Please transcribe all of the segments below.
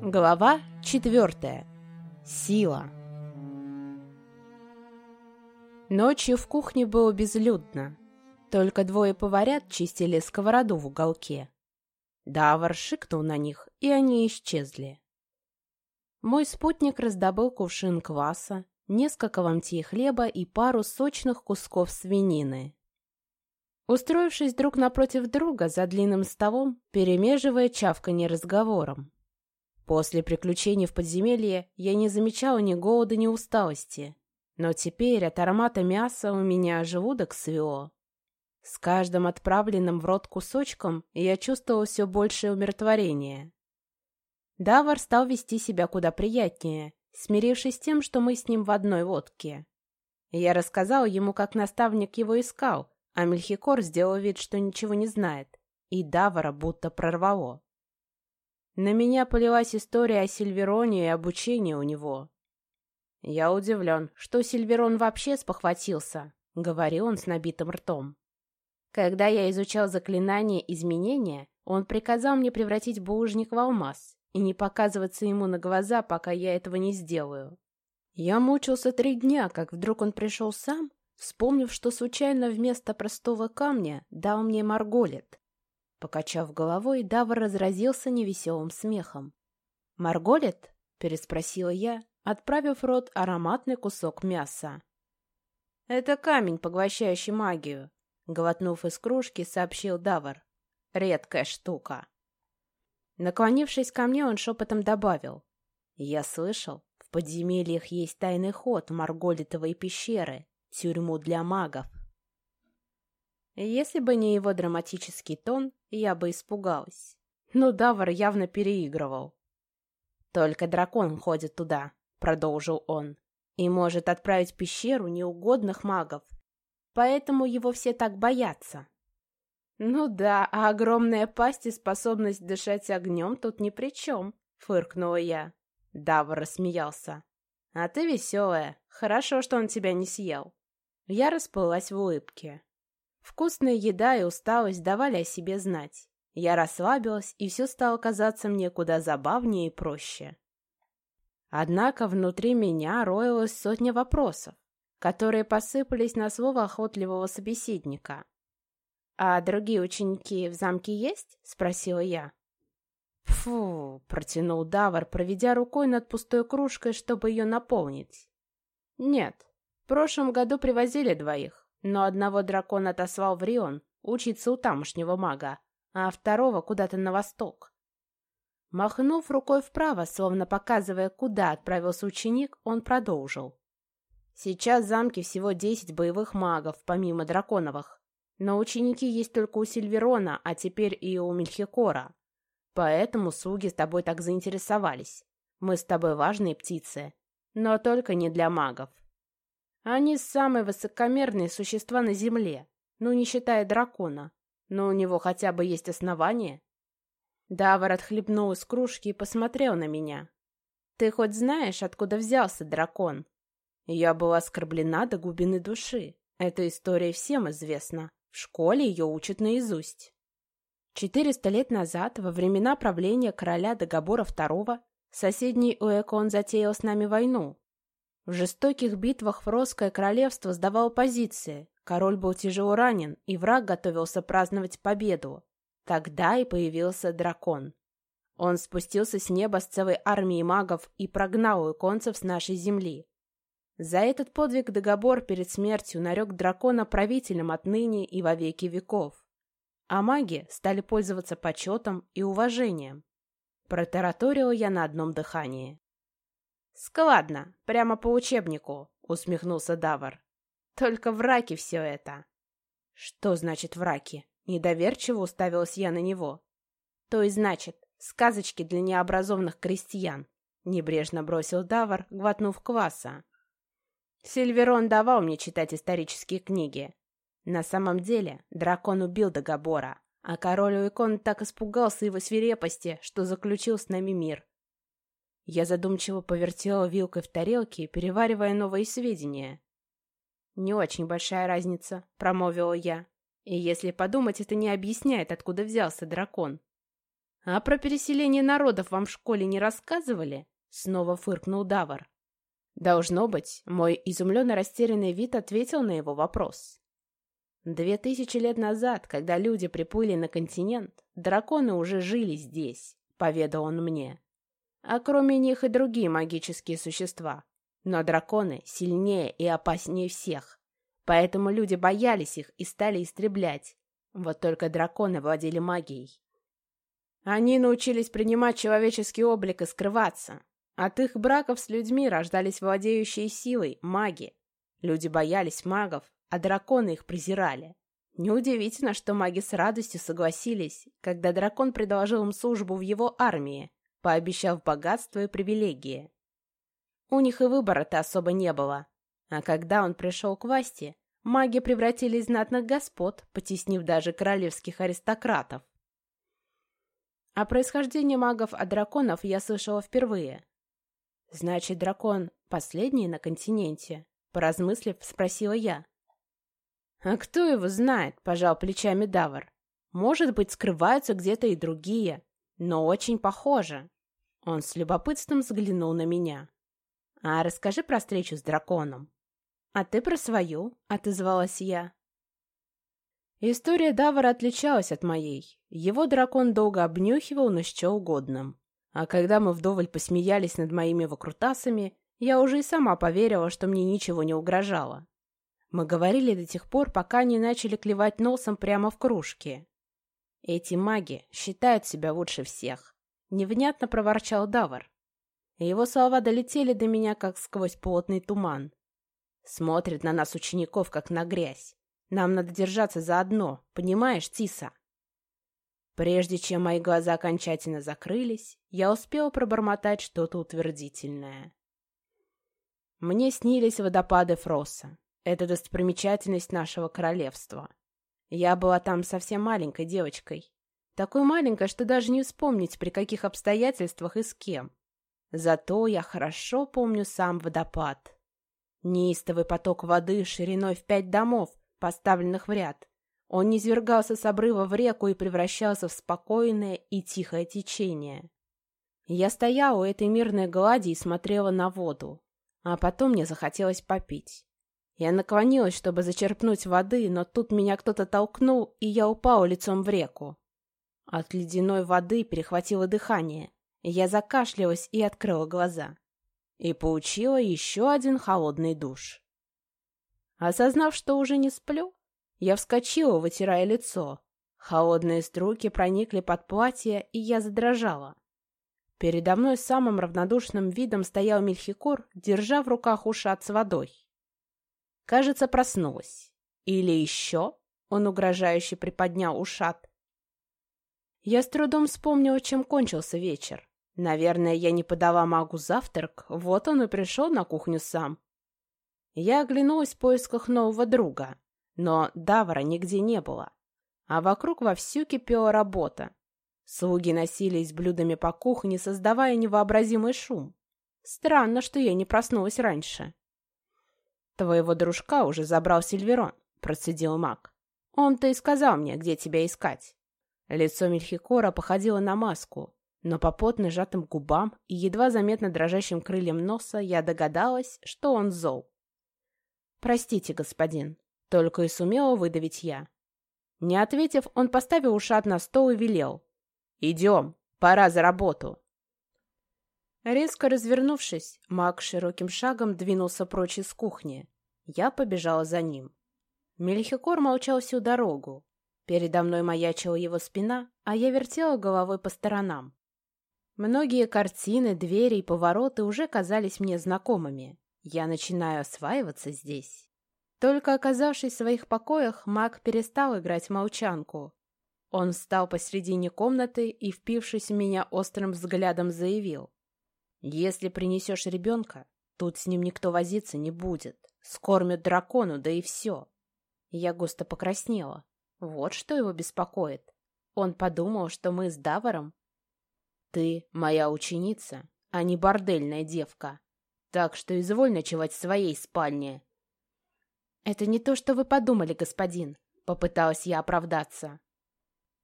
Глава четвертая. Сила. Ночью в кухне было безлюдно. Только двое поварят чистили сковороду в уголке. Давар шикнул на них, и они исчезли. Мой спутник раздобыл кувшин кваса, несколько ломтей хлеба и пару сочных кусков свинины. Устроившись друг напротив друга за длинным столом, перемеживая чавканье разговором. После приключений в подземелье я не замечала ни голода, ни усталости. Но теперь от аромата мяса у меня желудок свело. С каждым отправленным в рот кусочком я чувствовала все большее умиротворение. Давар стал вести себя куда приятнее, смирившись с тем, что мы с ним в одной лодке. Я рассказал ему, как наставник его искал, а Мельхикор сделал вид, что ничего не знает, и Давара будто прорвало. На меня полилась история о Сильвероне и обучении у него. «Я удивлен, что Сильверон вообще спохватился», — говорил он с набитым ртом. Когда я изучал заклинание изменения, он приказал мне превратить булыжник в алмаз и не показываться ему на глаза, пока я этого не сделаю. Я мучился три дня, как вдруг он пришел сам, вспомнив, что случайно вместо простого камня дал мне марголит. Покачав головой, Давр разразился невеселым смехом. «Марголит?» — переспросила я, отправив в рот ароматный кусок мяса. «Это камень, поглощающий магию», — глотнув из кружки, сообщил Давр. «Редкая штука». Наклонившись ко мне, он шепотом добавил. «Я слышал, в подземельях есть тайный ход Марголитовой пещеры, тюрьму для магов. Если бы не его драматический тон, я бы испугалась. Но Давар явно переигрывал. «Только дракон ходит туда», — продолжил он, «и может отправить в пещеру неугодных магов. Поэтому его все так боятся». «Ну да, а огромная пасть и способность дышать огнем тут ни при чем», — фыркнула я. Давар рассмеялся. «А ты веселая. Хорошо, что он тебя не съел». Я расплылась в улыбке. Вкусная еда и усталость давали о себе знать. Я расслабилась, и все стало казаться мне куда забавнее и проще. Однако внутри меня роилась сотня вопросов, которые посыпались на слово охотливого собеседника. «А другие ученики в замке есть?» — спросила я. «Фу!» — протянул Давар, проведя рукой над пустой кружкой, чтобы ее наполнить. «Нет, в прошлом году привозили двоих. Но одного дракона отослал в Рион учиться у тамошнего мага, а второго куда-то на восток. Махнув рукой вправо, словно показывая, куда отправился ученик, он продолжил. Сейчас в замке всего десять боевых магов, помимо драконовых. Но ученики есть только у Сильверона, а теперь и у Мельхикора. Поэтому слуги с тобой так заинтересовались. Мы с тобой важные птицы, но только не для магов. Они самые высокомерные существа на Земле, ну, не считая дракона. Но у него хотя бы есть основания. Давар отхлебнул из кружки и посмотрел на меня. «Ты хоть знаешь, откуда взялся дракон?» Я была оскорблена до глубины души. Эта история всем известна. В школе ее учат наизусть. Четыреста лет назад, во времена правления короля Дагобора II, соседний Уэкон затеял с нами войну, в жестоких битвах Фросское королевство сдавало позиции. Король был тяжело ранен, и враг готовился праздновать победу. Тогда и появился дракон. Он спустился с неба с целой армией магов и прогнал иконцев с нашей земли. За этот подвиг Дагобор перед смертью нарек дракона правителем отныне и во веки веков. А маги стали пользоваться почетом и уважением. Протараторила я на одном дыхании. «Складно, прямо по учебнику», — усмехнулся Давар. «Только враки все это». «Что значит враки?» — недоверчиво уставилась я на него. «То и значит, сказочки для необразованных крестьян», — небрежно бросил Давар, глотнув кваса. «Сильверон давал мне читать исторические книги. На самом деле дракон убил Дагобора, а король Уикон так испугался его свирепости, что заключил с нами мир. Я задумчиво повертела вилкой в тарелке, переваривая новые сведения. «Не очень большая разница», — промовила я. «И если подумать, это не объясняет, откуда взялся дракон». «А про переселение народов вам в школе не рассказывали?» Снова фыркнул Давар. Должно быть, мой изумленно растерянный вид ответил на его вопрос. Две тысячи лет назад, когда люди приплыли на континент, драконы уже жили здесь, поведал он мне. А кроме них и другие магические существа. Но драконы сильнее и опаснее всех. Поэтому люди боялись их и стали истреблять. Вот только драконы владели магией. Они научились принимать человеческий облик и скрываться, от их браков с людьми рождались владеющие силой маги. Люди боялись магов, а драконы их презирали. Неудивительно, что маги с радостью согласились, когда дракон предложил им службу в его армии, пообещав богатство и привилегии. У них и выбора-то особо не было. А когда он пришел к власти, маги превратились в знатных господ, потеснив даже королевских аристократов. О происхождении магов от драконов я слышала впервые, «Значит, дракон последний на континенте?» Поразмыслив, спросила я. «А кто его знает?» — пожал плечами Давар. «Может быть, скрываются где-то и другие, но очень похоже». Он с любопытством взглянул на меня. «А расскажи про встречу с драконом». «А ты про свою?» — отозвалась я. История Давара отличалась от моей. Его дракон долго обнюхивал, но счел годным. А когда мы вдоволь посмеялись над моими выкрутасами, я уже и сама поверила, что мне ничего не угрожало. Мы говорили до тех пор, пока не начали клевать носом прямо в кружке. «Эти маги считают себя лучше всех», — невнятно проворчал Давар. Его слова долетели до меня, как сквозь плотный туман. Смотрит на нас учеников, как на грязь. Нам надо держаться заодно, понимаешь, Тиса? Прежде чем мои глаза окончательно закрылись, я успела пробормотать что-то утвердительное. Мне снились водопады Фросса. Это достопримечательность нашего королевства. Я была там совсем маленькой девочкой. Такой маленькой, что даже не вспомнить, при каких обстоятельствах и с кем. Зато я хорошо помню сам водопад. Неистовый поток воды шириной в пять домов, поставленных в ряд, он низвергался с обрыва в реку и превращался в спокойное и тихое течение. Я стояла у этой мирной глади и смотрела на воду, а потом мне захотелось попить. Я наклонилась, чтобы зачерпнуть воды, но тут меня кто-то толкнул, и я упала лицом в реку. От ледяной воды перехватило дыхание, я закашлялась и открыла глаза. И получила еще один холодный душ. Осознав, что уже не сплю, я вскочила, вытирая лицо. Холодные струйки проникли под платье, и я задрожала. Передо мной самым равнодушным видом стоял Мельхикор, держа в руках ушат с водой. Кажется, проснулась. Или еще? Он угрожающе приподнял ушат. Я с трудом вспомнила, чем кончился вечер. Наверное, я не подала магу завтрак, вот он и пришел на кухню сам. Я оглянулась в поисках нового друга. Но Давара нигде не было, а вокруг вовсю кипела работа. Слуги носились блюдами по кухне, создавая невообразимый шум. Странно, что я не проснулась раньше. «Твоего дружка уже забрал Сильверон», — процедил маг. «Он-то и сказал мне, где тебя искать». Лицо Мельхикора походило на маску, но по плотно сжатым губам и едва заметно дрожащим крыльям носа я догадалась, что он зол. «Простите, господин», только и сумела выдавить я. Не ответив, он поставил ушат на стол и велел. «Идем, пора за работу». Резко развернувшись, маг широким шагом двинулся прочь из кухни. Я побежала за ним. Мельхикор молчал всю дорогу. Передо мной маячила его спина, а я вертела головой по сторонам. Многие картины, двери и повороты уже казались мне знакомыми. Я начинаю осваиваться здесь. Только оказавшись в своих покоях, маг перестал играть молчанку. Он встал посредине комнаты и, впившись в меня острым взглядом, заявил. «Если принесешь ребенка, тут с ним никто возиться не будет. Скормят дракону, да и все». Я густо покраснела. Вот что его беспокоит. Он подумал, что мы с Даваром. «Ты моя ученица, а не бордельная девка. Так что изволь ночевать в своей спальне», «Это не то, что вы подумали, господин», — попыталась я оправдаться.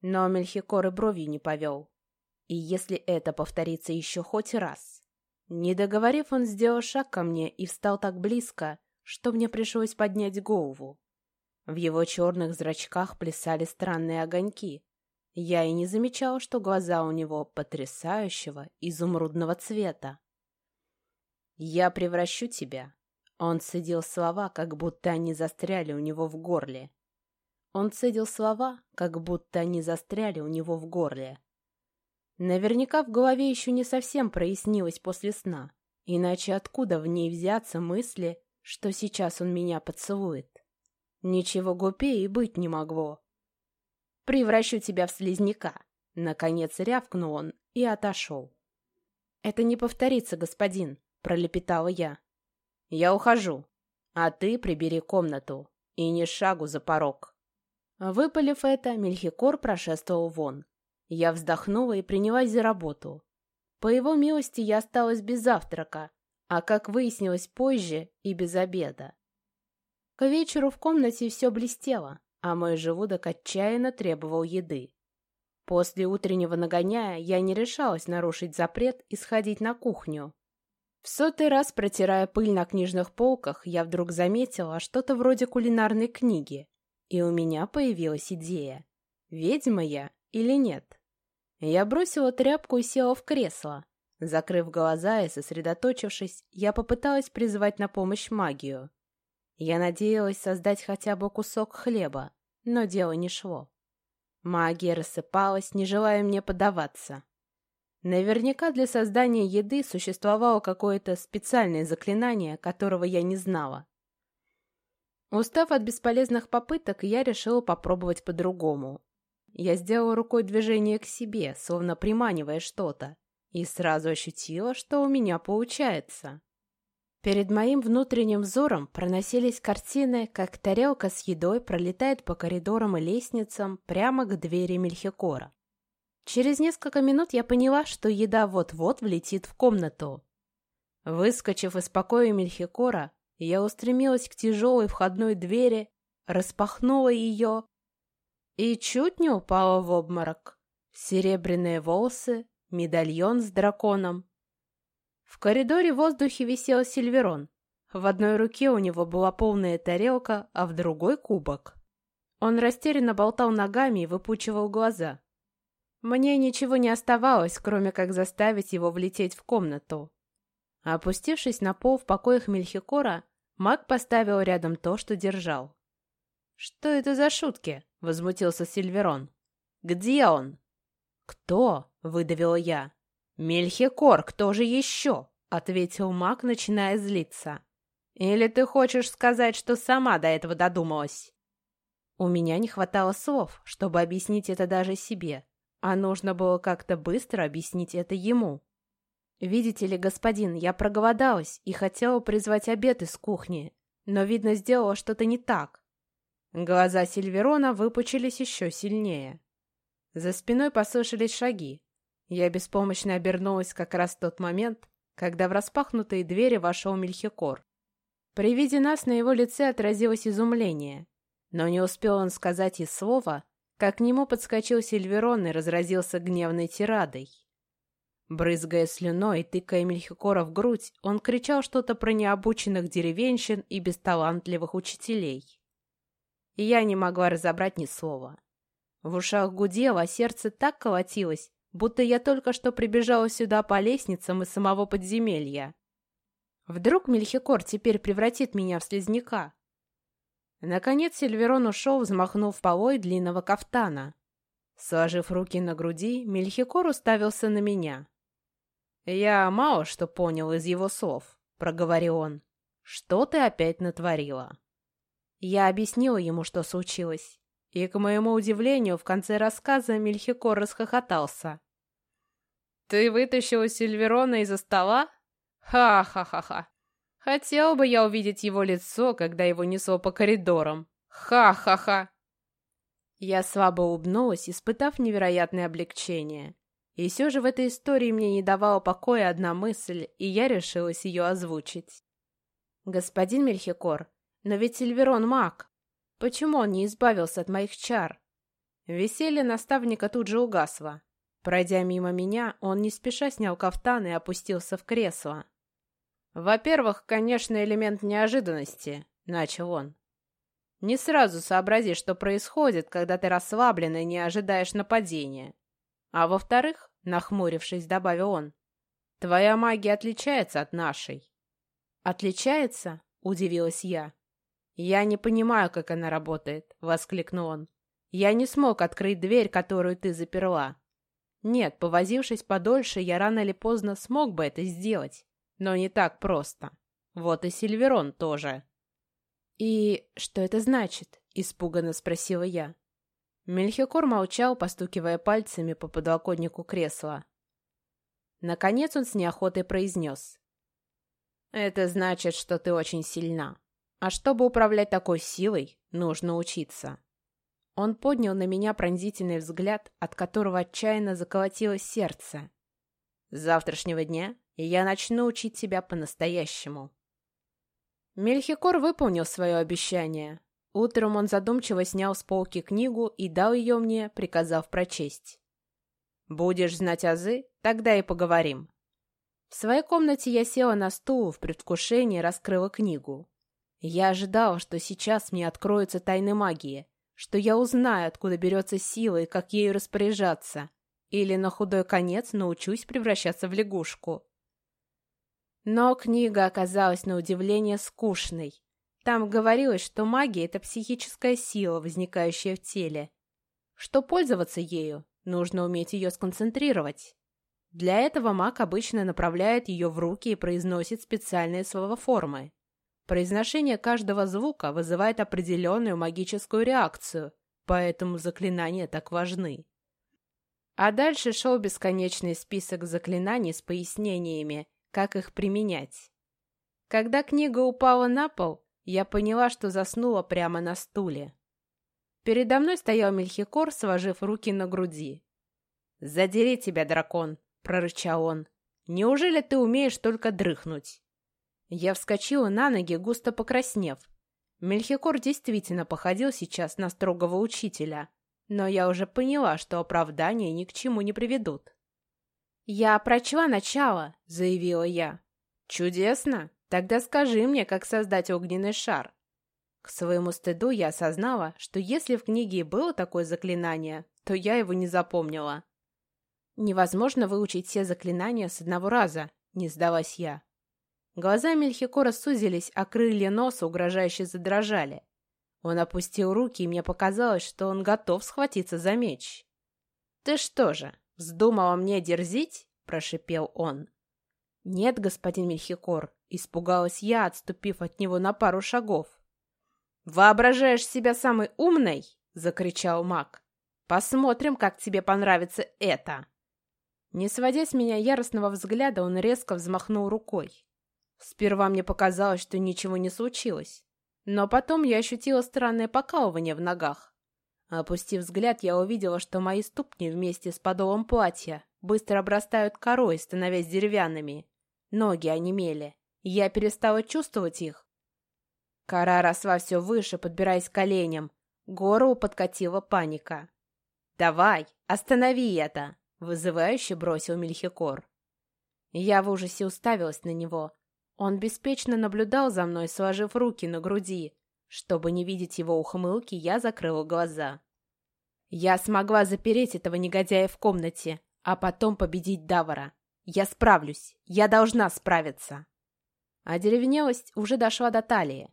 Но Мельхикор и бровью не повел. И если это повторится еще хоть раз... Не договорив, он сделал шаг ко мне и встал так близко, что мне пришлось поднять голову. В его черных зрачках плясали странные огоньки. Я и не замечал, что глаза у него потрясающего изумрудного цвета. «Я превращу тебя». Он цедил слова, как будто они застряли у него в горле. Он цедил слова, как будто они застряли у него в горле. Наверняка в голове еще не совсем прояснилось после сна, иначе откуда в ней взяться мысли, что сейчас он меня поцелует? Ничего глупее и быть не могло. «Превращу тебя в слизняка!» Наконец рявкнул он и отошел. «Это не повторится, господин», — пролепетала я. «Я ухожу, а ты прибери комнату и не шагу за порог». Выпалив это, Мельхикор прошествовал вон. Я вздохнула и принялась за работу. По его милости я осталась без завтрака, а, как выяснилось позже, и без обеда. К вечеру в комнате все блестело, а мой желудок отчаянно требовал еды. После утреннего нагоняя я не решалась нарушить запрет и сходить на кухню. В сотый раз, протирая пыль на книжных полках, я вдруг заметила что-то вроде кулинарной книги, и у меня появилась идея. Ведьма я или нет? Я бросила тряпку и села в кресло. Закрыв глаза и сосредоточившись, я попыталась призвать на помощь магию. Я надеялась создать хотя бы кусок хлеба, но дело не шло. Магия рассыпалась, не желая мне поддаваться. Наверняка для создания еды существовало какое-то специальное заклинание, которого я не знала. Устав от бесполезных попыток, я решила попробовать по-другому. Я сделала рукой движение к себе, словно приманивая что-то, и сразу ощутила, что у меня получается. Перед моим внутренним взором проносились картины, как тарелка с едой пролетает по коридорам и лестницам прямо к двери Мельхикора. Через несколько минут я поняла, что еда вот-вот влетит в комнату. Выскочив из покоя Мельхикора, я устремилась к тяжелой входной двери, распахнула ее и чуть не упала в обморок. Серебряные волосы, медальон с драконом. В коридоре в воздухе висел Сильверон. В одной руке у него была полная тарелка, а в другой — кубок. Он растерянно болтал ногами и выпучивал глаза. Мне ничего не оставалось, кроме как заставить его влететь в комнату. Опустившись на пол в покоях Мельхикора, маг поставил рядом то, что держал. «Что это за шутки?» — возмутился Сильверон. «Где он?» «Кто?» — выдавила я. «Мельхикор, кто же еще?» — ответил маг, начиная злиться. «Или ты хочешь сказать, что сама до этого додумалась?» У меня не хватало слов, чтобы объяснить это даже себе, а нужно было как-то быстро объяснить это ему. «Видите ли, господин, я проголодалась и хотела призвать обед из кухни, но, видно, сделала что-то не так». Глаза Сильверона выпучились еще сильнее. За спиной послышались шаги. Я беспомощно обернулась как раз в тот момент, когда в распахнутые двери вошел Мельхикор. При виде нас на его лице отразилось изумление, но не успел он сказать и слова, как к нему подскочил Сильверон и разразился гневной тирадой. Брызгая слюной и тыкая Мельхикора в грудь, он кричал что-то про необученных деревенщин и бесталантливых учителей. И я не могла разобрать ни слова. В ушах гудело, а сердце так колотилось, будто я только что прибежала сюда по лестницам из самого подземелья. Вдруг Мельхикор теперь превратит меня в слизняка? Наконец Сильверон ушел, взмахнув полой длинного кафтана. Сложив руки на груди, Мельхикор уставился на меня. «Я мало что понял из его слов», — проговорил он. «Что ты опять натворила?» Я объяснила ему, что случилось. И, к моему удивлению, в конце рассказа Мельхикор расхохотался. «Ты вытащила Сильверона из-за стола? Ха-ха-ха-ха! Хотел бы я увидеть его лицо, когда его несло по коридорам. Ха-ха-ха!» Я слабо улыбнулась, испытав невероятное облегчение. И все же в этой истории мне не давала покоя одна мысль, и я решилась ее озвучить. «Господин Мельхикор, но ведь Сильверон маг. Почему он не избавился от моих чар?» Веселье наставника тут же угасло. Пройдя мимо меня, он не спеша снял кафтан и опустился в кресло. «Во-первых, конечно, элемент неожиданности», — начал он. «Не сразу сообрази, что происходит, когда ты расслаблен и не ожидаешь нападения. А во-вторых, нахмурившись, добавил он, твоя магия отличается от нашей». «Отличается?» — удивилась я. «Я не понимаю, как она работает», — воскликнул он. «Я не смог открыть дверь, которую ты заперла. Нет, повозившись подольше, я рано или поздно смог бы это сделать, но не так просто. Вот и Сильверон тоже». «И что это значит?» — испуганно спросила я. Мельхикор молчал, постукивая пальцами по подлокотнику кресла. Наконец он с неохотой произнес. «Это значит, что ты очень сильна. А чтобы управлять такой силой, нужно учиться. Он поднял на меня пронзительный взгляд, от которого отчаянно заколотилось сердце. С завтрашнего дня я начну учить тебя по-настоящему. Мельхикор выполнил свое обещание. Утром он задумчиво снял с полки книгу и дал ее мне, приказав прочесть. «Будешь знать азы? Тогда и поговорим». В своей комнате я села на стул в предвкушении раскрыла книгу. Я ожидала, что сейчас мне откроются тайны магии, что я узнаю, откуда берется сила и как ею распоряжаться, или на худой конец научусь превращаться в лягушку. Но книга оказалась на удивление скучной. Там говорилось, что магия — это психическая сила, возникающая в теле. Что пользоваться ею, нужно уметь ее сконцентрировать. Для этого маг обычно направляет ее в руки и произносит специальные словоформы. Произношение каждого звука вызывает определенную магическую реакцию, поэтому заклинания так важны. А дальше шел бесконечный список заклинаний с пояснениями, как их применять. Когда книга упала на пол, я поняла, что заснула прямо на стуле. Передо мной стоял Мельхикор, сложив руки на груди. «Задери тебя, дракон!» — прорычал он. «Неужели ты умеешь только дрыхнуть?» Я вскочила на ноги, густо покраснев. Мельхикор действительно походил сейчас на строгого учителя, но я уже поняла, что оправдания ни к чему не приведут. «Я прочла начало», — заявила я. «Чудесно! Тогда скажи мне, как создать огненный шар». К своему стыду я осознала, что если в книге и было такое заклинание, то я его не запомнила. «Невозможно выучить все заклинания с одного раза», — не сдалась я. Глаза Мельхикора сузились, а крылья носа угрожающе задрожали. Он опустил руки, и мне показалось, что он готов схватиться за меч. «Ты что же, вздумала мне дерзить?» — прошипел он. «Нет, господин Мельхикор», — испугалась я, отступив от него на пару шагов. «Воображаешь себя самой умной?» — закричал маг. «Посмотрим, как тебе понравится это!» Не сводя с меня яростного взгляда, он резко взмахнул рукой. Сперва мне показалось, что ничего не случилось. Но потом я ощутила странное покалывание в ногах. Опустив взгляд, я увидела, что мои ступни вместе с подолом платья быстро обрастают корой, становясь деревянными. Ноги онемели. Я перестала чувствовать их. Кора росла все выше, подбираясь коленям. Гору подкатила паника. «Давай, останови это!» — вызывающе бросил Мельхикор. Я в ужасе уставилась на него, он беспечно наблюдал за мной, сложив руки на груди. Чтобы не видеть его ухмылки, я закрыла глаза. Я смогла запереть этого негодяя в комнате, а потом победить Давара. Я справлюсь. Я должна справиться. А деревнелость уже дошла до талии.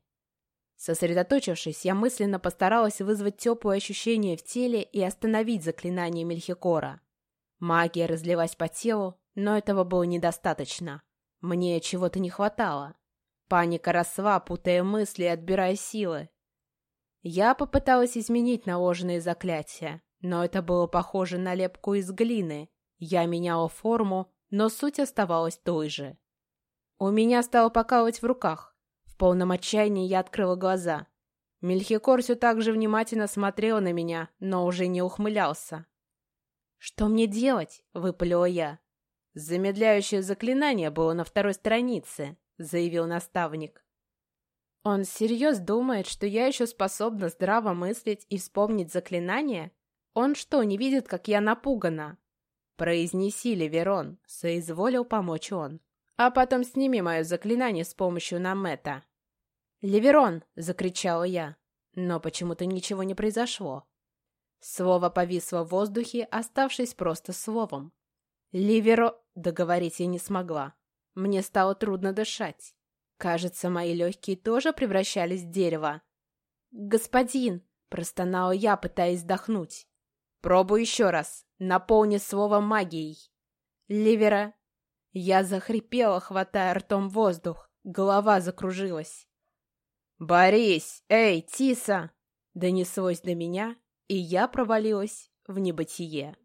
Сосредоточившись, я мысленно постаралась вызвать теплое ощущение в теле и остановить заклинание Мельхикора. Магия разлилась по телу, но этого было недостаточно. Мне чего-то не хватало. Паника росла, путая мысли и отбирая силы. Я попыталась изменить наложенные заклятия, но это было похоже на лепку из глины. Я меняла форму, но суть оставалась той же. У меня стало покалывать в руках. В полном отчаянии я открыла глаза. Мельхикор все так же внимательно смотрел на меня, но уже не ухмылялся. «Что мне делать?» — выпалила я. «Замедляющее заклинание было на второй странице», — заявил наставник. «Он всерьез думает, что я еще способна здраво мыслить и вспомнить заклинание? Он что, не видит, как я напугана?» «Произнеси, Ливерон», — соизволил помочь он. «А потом сними мое заклинание с помощью намета». «Ливерон!» — закричала я. Но почему-то ничего не произошло. Слово повисло в воздухе, оставшись просто словом. «Ливеро...» — договорить я не смогла. Мне стало трудно дышать. Кажется, мои легкие тоже превращались в дерево. «Господин!» — простонала я, пытаясь вдохнуть. «Пробуй еще раз. Наполни слово магией». «Ливера...» Я захрипела, хватая ртом воздух. Голова закружилась. «Борис! Эй, Тиса!» Донеслось до меня, и я провалилась в небытие.